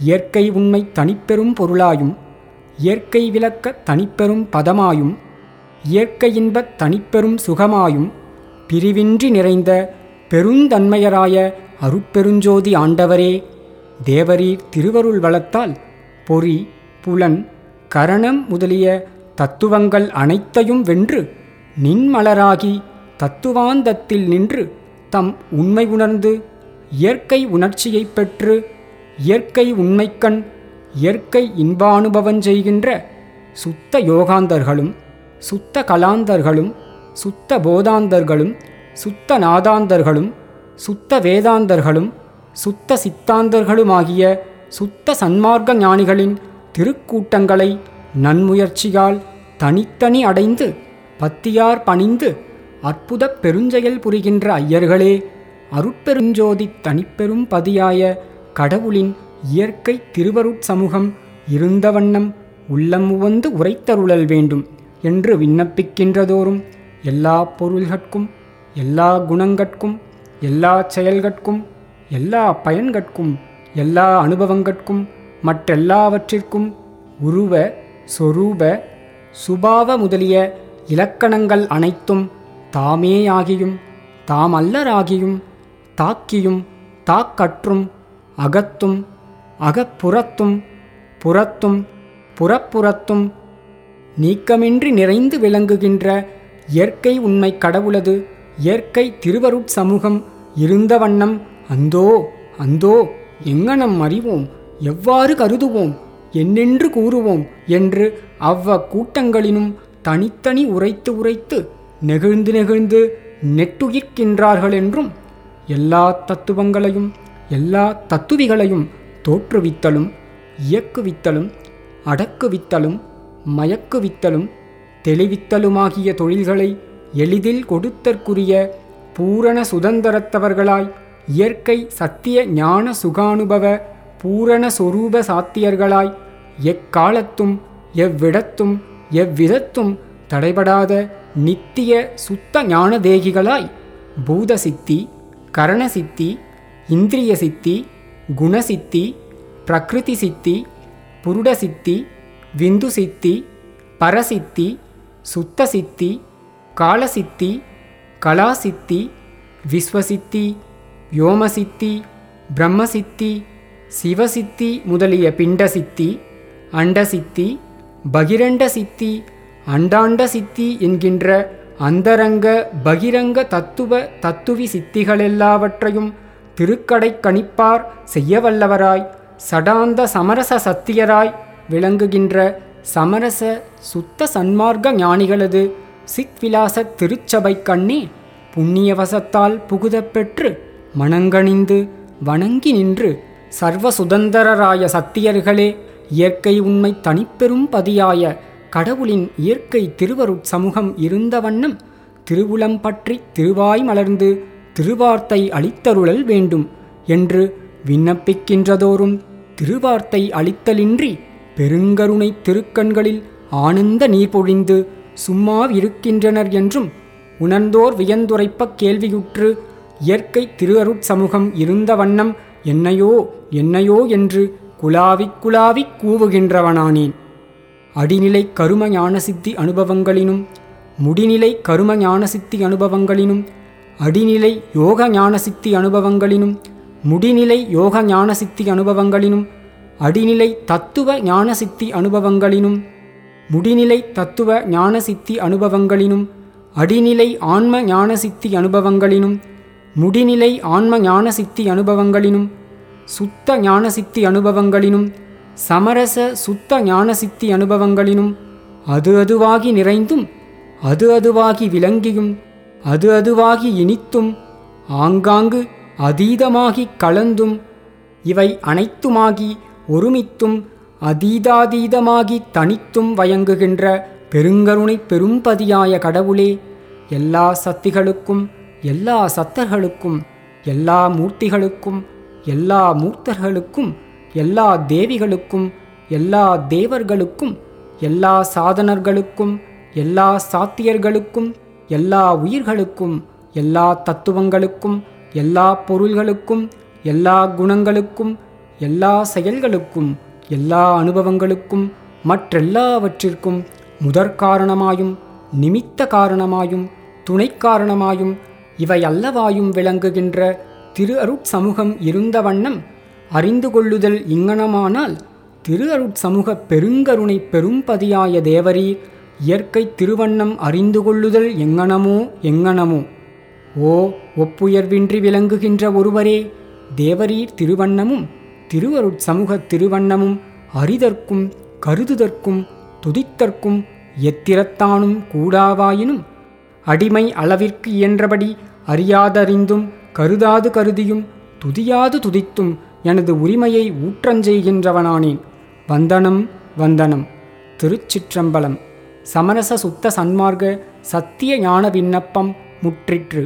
இயற்கை உண்மை தனிப்பெரும் பொருளாயும் இயற்கை விளக்க தனிப்பெரும் பதமாயும் இயற்கை இன்ப தனிப்பெரும் சுகமாயும் பிரிவின்றி நிறைந்த பெருந்தன்மையராய அருட்பெருஞ்சோதி ஆண்டவரே தேவரீர் திருவருள் வளத்தால் பொறி புலன் கரணம் முதலிய தத்துவங்கள் அனைத்தையும் வென்று நின்மலராகி தத்துவாந்தத்தில் நின்று தம் உண்மை உணர்ந்து இயற்கை உணர்ச்சியைப் பெற்று இயற்கை உண்மைக்கண் இயற்கை இன்பானுபவம் செய்கின்ற சுத்த யோகாந்தர்களும் சுத்த கலாந்தர்களும் சுத்த போதாந்தர்களும் சுத்த நாதாந்தர்களும் சுத்த வேதாந்தர்களும் சுத்த சித்தாந்தர்களுமாகிய சுத்த சன்மார்க்க ஞானிகளின் திருக்கூட்டங்களை நன்முயற்சியால் தனித்தனி அடைந்து பத்தியார் பணிந்து அற்புதப் பெருஞ்செயல் புரிகின்ற ஐயர்களே அருட்பெருஞ்சோதி தனிப்பெரும் பதியாய கடவுளின் இயற்கை திருவருட்சமூகம் இருந்த வண்ணம் உள்ளம் உவந்து உரைத்தருளல் வேண்டும் என்று விண்ணப்பிக்கின்றதோறும் எல்லா பொருள்கட்கும் எல்லா குணங்கட்கும் எல்லா செயல்கட்கும் எல்லா பயன்கட்கும் எல்லா அனுபவங்கட்கும் மற்றெல்லாவற்றிற்கும் உருவ சொரூப சுபாவ முதலிய இலக்கணங்கள் அனைத்தும் தாமேயாகியும் தாமல்லராகியும் தாக்கியும் தாக்கற்றும் அகத்தும் அகப்புறத்தும் புறத்தும் புறப்புறத்தும் நீக்கமின்றி நிறைந்து விளங்குகின்ற இயற்கை உண்மை கடவுளது இயற்கை திருவருட் சமூகம் இருந்த வண்ணம் அந்தோ அந்தோ எங்கனம் அறிவோம் எவ்வாறு கருதுவோம் என்னென்று கூறுவோம் என்று அவ்வ கூட்டங்களினும் தனித்தனி உரைத்து உரைத்து நெகிழ்ந்து நெகிழ்ந்து நெட்டுயிர்க்கின்றார்களென்றும் எல்லா தத்துவங்களையும் எல்லா தத்துவிகளையும் தோற்றுவித்தலும் இயக்குவித்தலும் அடக்குவித்தலும் மயக்குவித்தலும் தெளிவித்தலுமாகிய தொழில்களை எளிதில் கொடுத்தற்குரிய பூரண சுதந்திரத்தவர்களாய் இயற்கை சத்திய ஞான சுகானுபவ பூரண சொரூப சாத்தியர்களாய் எக்காலத்தும் எவ்விடத்தும் எவ்விதத்தும் தடைபடாத நித்திய சுத்த ஞானதேகிகளாய் பூதசித்தி கரணசித்தி இந்திரிய சித்தி குணசித்தி பிரகிருதி சித்தி புருட சித்தி விந்து சித்தி பரசித்தி சுத்த சித்தி காலசித்தி கலாசித்தி விஸ்வசித்தி யோமசித்தி பிரம்மசித்தி சிவசித்தி முதலிய பிண்டசித்தி அண்டசித்தி பகிரண்ட சித்தி அண்டாண்ட சித்தி என்கின்ற அந்தரங்க பகிரங்க தத்துவ தத்துவி சித்திகளெல்லாவற்றையும் திருக்கடை கணிப்பார் செய்யவல்லவராய் சடாந்த சமரச சத்தியராய் விளங்குகின்ற சமரச சுத்த சன்மார்க்க ஞானிகளது சித்விலாச திருச்சபை கண்ணே புண்ணியவசத்தால் புகுதப்பெற்று மணங்கணிந்து வணங்கி நின்று சர்வ சுதந்திரராய சத்தியர்களே இயற்கை உண்மை தனிப்பெரும் பதியாய கடவுளின் இயற்கை திருவருட் சமூகம் இருந்த வண்ணம் திருவுளம் பற்றி திருவாய் மலர்ந்து திருவார்த்தை அளித்தருளல் வேண்டும் என்று விண்ணப்பிக்கின்றதோறும் திருவார்த்தை அளித்தலின்றி பெருங்கருணை திருக்கண்களில் ஆனந்த நீர் பொழிந்து சும்மாவிருக்கின்றனர் என்றும் உணர்ந்தோர் வியந்துரைப்பக் கேள்வியுற்று இயற்கை திருஅருட்சமூகம் இருந்த வண்ணம் என்னையோ என்னையோ என்று குலாவிக் குலாவிக் கூவுகின்றவனானேன். அடிநிலை கரும ஞானசித்தி அனுபவங்களினும் முடிநிலை கரும ஞானசித்தி அனுபவங்களினும் அடிநிலை யோக ஞானசித்தி அனுபவங்களினும் முடிநிலை யோக ஞானசித்தி அனுபவங்களினும் அடிநிலை தத்துவ ஞானசித்தி அனுபவங்களினும் முடிநிலை தத்துவ ஞானசித்தி அனுபவங்களினும் அடிநிலை ஆன்ம ஞானசித்தி அனுபவங்களினும் முடிநிலை ஆன்ம ஞானசித்தி அனுபவங்களினும் சுத்த ஞானசித்தி அனுபவங்களினும் சமரச சுத்த ஞானசித்தி அனுபவங்களினும் அது அதுவாகி நிறைந்தும் அது அதுவாகி விளங்கியும் அது அதுவாகி இனித்தும் ஆங்காங்கு அதீதமாகிக் கலந்தும் இவை அனைத்துமாகி ஒருமித்தும் அதீதாதீதமாகி தனித்தும் வயங்குகின்ற பெருங்கருணை பெரும்பதியாய கடவுளே எல்லா சக்திகளுக்கும் எல்லா சத்தர்களுக்கும் எல்லா மூர்த்திகளுக்கும் எல்லா மூர்த்தர்களுக்கும் எல்லா தேவிகளுக்கும் எல்லா தேவர்களுக்கும் எல்லா சாதனர்களுக்கும் எல்லா சாத்தியர்களுக்கும் எல்லா உயிர்களுக்கும் எல்லா தத்துவங்களுக்கும் எல்லா பொருள்களுக்கும் எல்லா குணங்களுக்கும் எல்லா செயல்களுக்கும் எல்லா அனுபவங்களுக்கும் மற்றெல்லாவற்றிற்கும் முதற்காரணமாயும் நிமித்த காரணமாயும் துணைக் காரணமாயும் இவை அல்லவாயும் விளங்குகின்ற திரு அருட்சமூகம் இருந்த வண்ணம் அறிந்து கொள்ளுதல் இங்கனமானால் திரு அருட்சமூக பெருங்கருணை பெரும்பதியாய தேவரீர் இயற்கை திருவண்ணம் அறிந்து கொள்ளுதல் எங்கனமோ எங்கனமோ. ஓ ஒப்புயர்வின்றி விளங்குகின்ற ஒருவரே தேவரீர் திருவண்ணமும் திருவருட் சமூக திருவண்ணமும் அறிதற்கும் கருதுதற்கும் துதித்தற்கும் எத்திரத்தானும் கூடாவாயினும். அடிமை அளவிற்கு இயன்றபடி அறியாதறிந்தும் கருதாது கருதியும் துதியாது துதித்தும் எனது உரிமையை ஊற்றஞ்செய்கின்றவனானேன். வந்தனம் வந்தனம். திருச்சிற்றம்பலம். சமரச சுத்த சன்மார்க்க சத்திய ஞான விண்ணப்பம் முற்றிற்று.